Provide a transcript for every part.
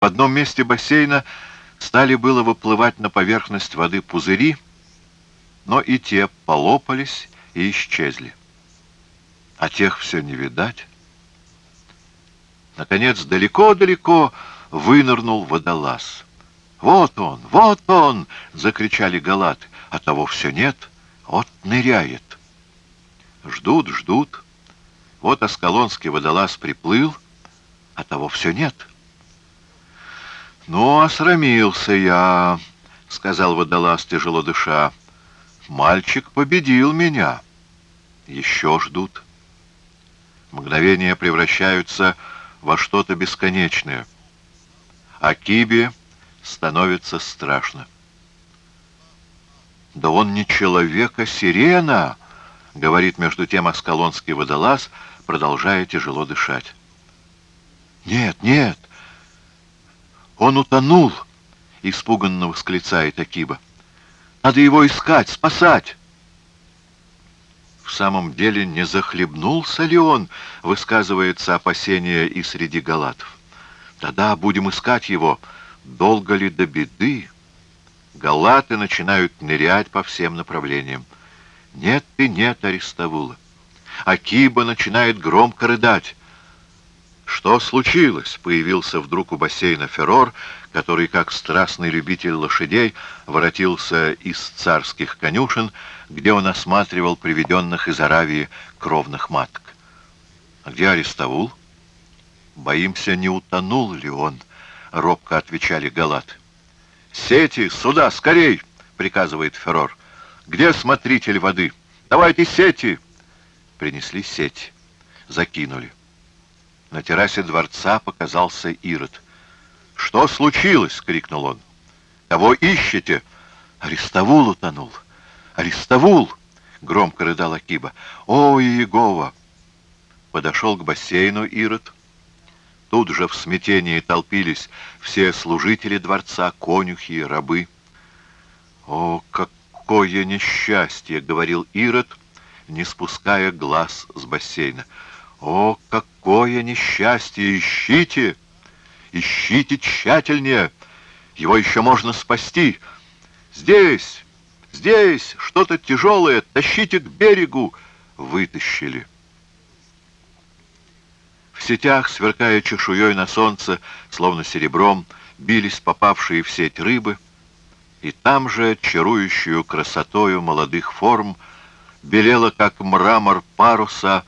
В одном месте бассейна стали было выплывать на поверхность воды пузыри, но и те полопались и исчезли. А тех все не видать. Наконец, далеко-далеко вынырнул водолаз. «Вот он! Вот он!» — закричали галаты. «А того все нет. Вот ныряет». Ждут, ждут. Вот Аскалонский водолаз приплыл, а того все нет. «Ну, осрамился я», — сказал водолаз, тяжело дыша. «Мальчик победил меня». Еще ждут. Мгновения превращаются во что-то бесконечное. А Кибе становится страшно. «Да он не человек, а сирена!» — говорит между тем Аскалонский водолаз, продолжая тяжело дышать. «Нет, нет! Он утонул!» — испуганно восклицает Акиба. «Надо его искать, спасать!» В самом деле не захлебнулся ли он, высказывается опасение и среди галатов. Да-да, будем искать его. Долго ли до беды? Галаты начинают нырять по всем направлениям. Нет и нет Аристовула. Акиба начинает громко рыдать. Что случилось? Появился вдруг у бассейна Феррор, который, как страстный любитель лошадей, воротился из царских конюшен, где он осматривал приведенных из Аравии кровных маток. Где Аристовул? Боимся, не утонул ли он, робко отвечали галаты. «Сети, сюда, скорей!» — приказывает Феррор. «Где смотритель воды? Давайте сети!» Принесли сеть. Закинули. На террасе дворца показался Ирод. «Что случилось?» — крикнул он. «Кого ищете?» «Арестовул утонул! Арестовул!» — громко рыдал Акиба. «О, Иегова!» Подошел к бассейну Ирод. Тут же в смятении толпились все служители дворца, конюхи рабы. «О, какое несчастье!» — говорил Ирод, не спуская глаз с бассейна. «О, какое несчастье! Ищите! Ищите тщательнее! Его еще можно спасти! Здесь! Здесь! Что-то тяжелое! Тащите к берегу!» Вытащили. В сетях, сверкая чешуей на солнце, словно серебром, бились попавшие в сеть рыбы, и там же, чарующую красотою молодых форм, белело, как мрамор паруса,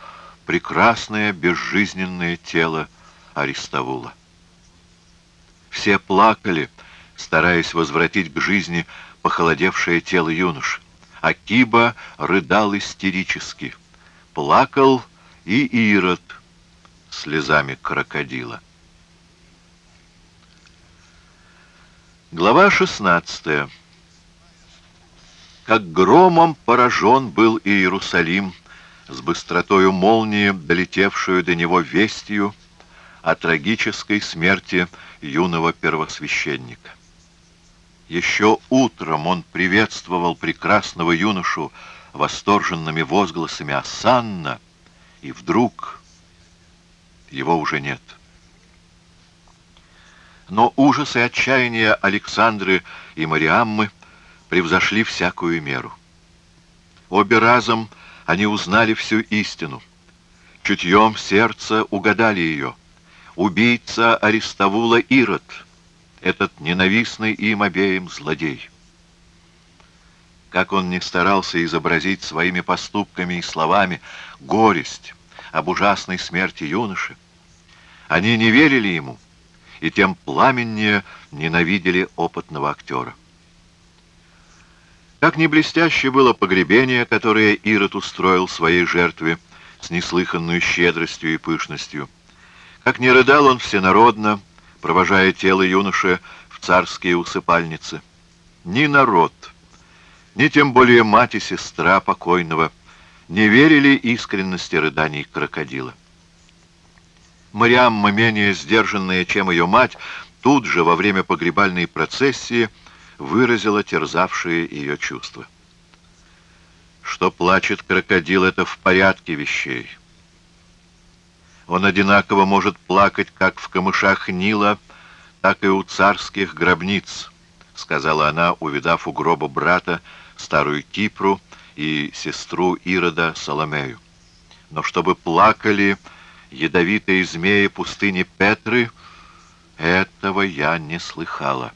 прекрасное безжизненное тело Аристовула. Все плакали, стараясь возвратить к жизни похолодевшее тело юноши. Акиба рыдал истерически. Плакал и Ирод слезами крокодила. Глава 16. Как громом поражен был Иерусалим, с быстротою молнии, долетевшую до него вестью о трагической смерти юного первосвященника. Еще утром он приветствовал прекрасного юношу восторженными возгласами «Асанна», и вдруг его уже нет. Но ужас и отчаяние Александры и Мариаммы превзошли всякую меру. Обе разом они узнали всю истину. Чутьем сердца угадали ее. Убийца Аристовула Ирод, этот ненавистный им обеим злодей. Как он не старался изобразить своими поступками и словами горесть об ужасной смерти юноши, они не верили ему и тем пламеннее ненавидели опытного актера. Как не блестяще было погребение, которое Ирод устроил своей жертве с неслыханной щедростью и пышностью. Как не рыдал он всенародно, провожая тело юноши в царские усыпальницы. Ни народ, ни тем более мать и сестра покойного не верили искренности рыданий крокодила. Мариамма, менее сдержанная, чем ее мать, тут же во время погребальной процессии выразила терзавшие ее чувства. Что плачет крокодил, это в порядке вещей. Он одинаково может плакать как в камышах Нила, так и у царских гробниц», — сказала она, увидав у гроба брата старую Кипру и сестру Ирода Соломею. «Но чтобы плакали ядовитые змеи пустыни Петры, этого я не слыхала».